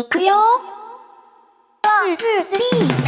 いくよ。ワン、ツー、スリー。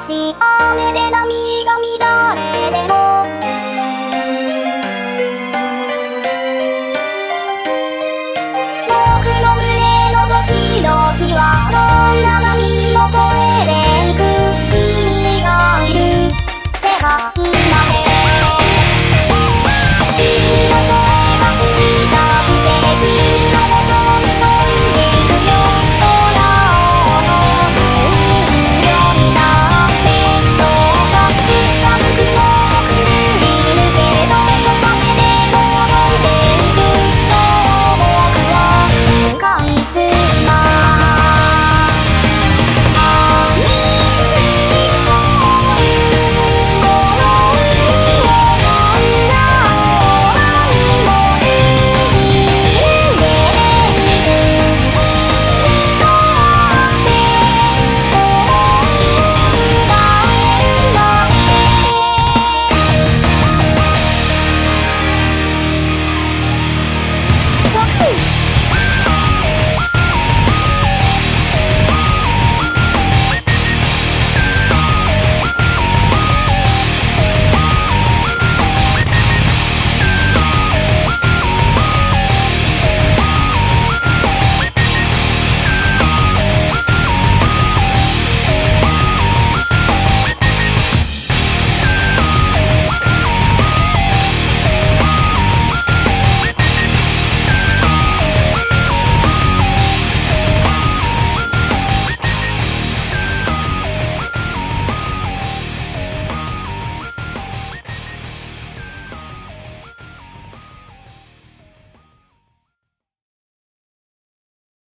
し雨で涙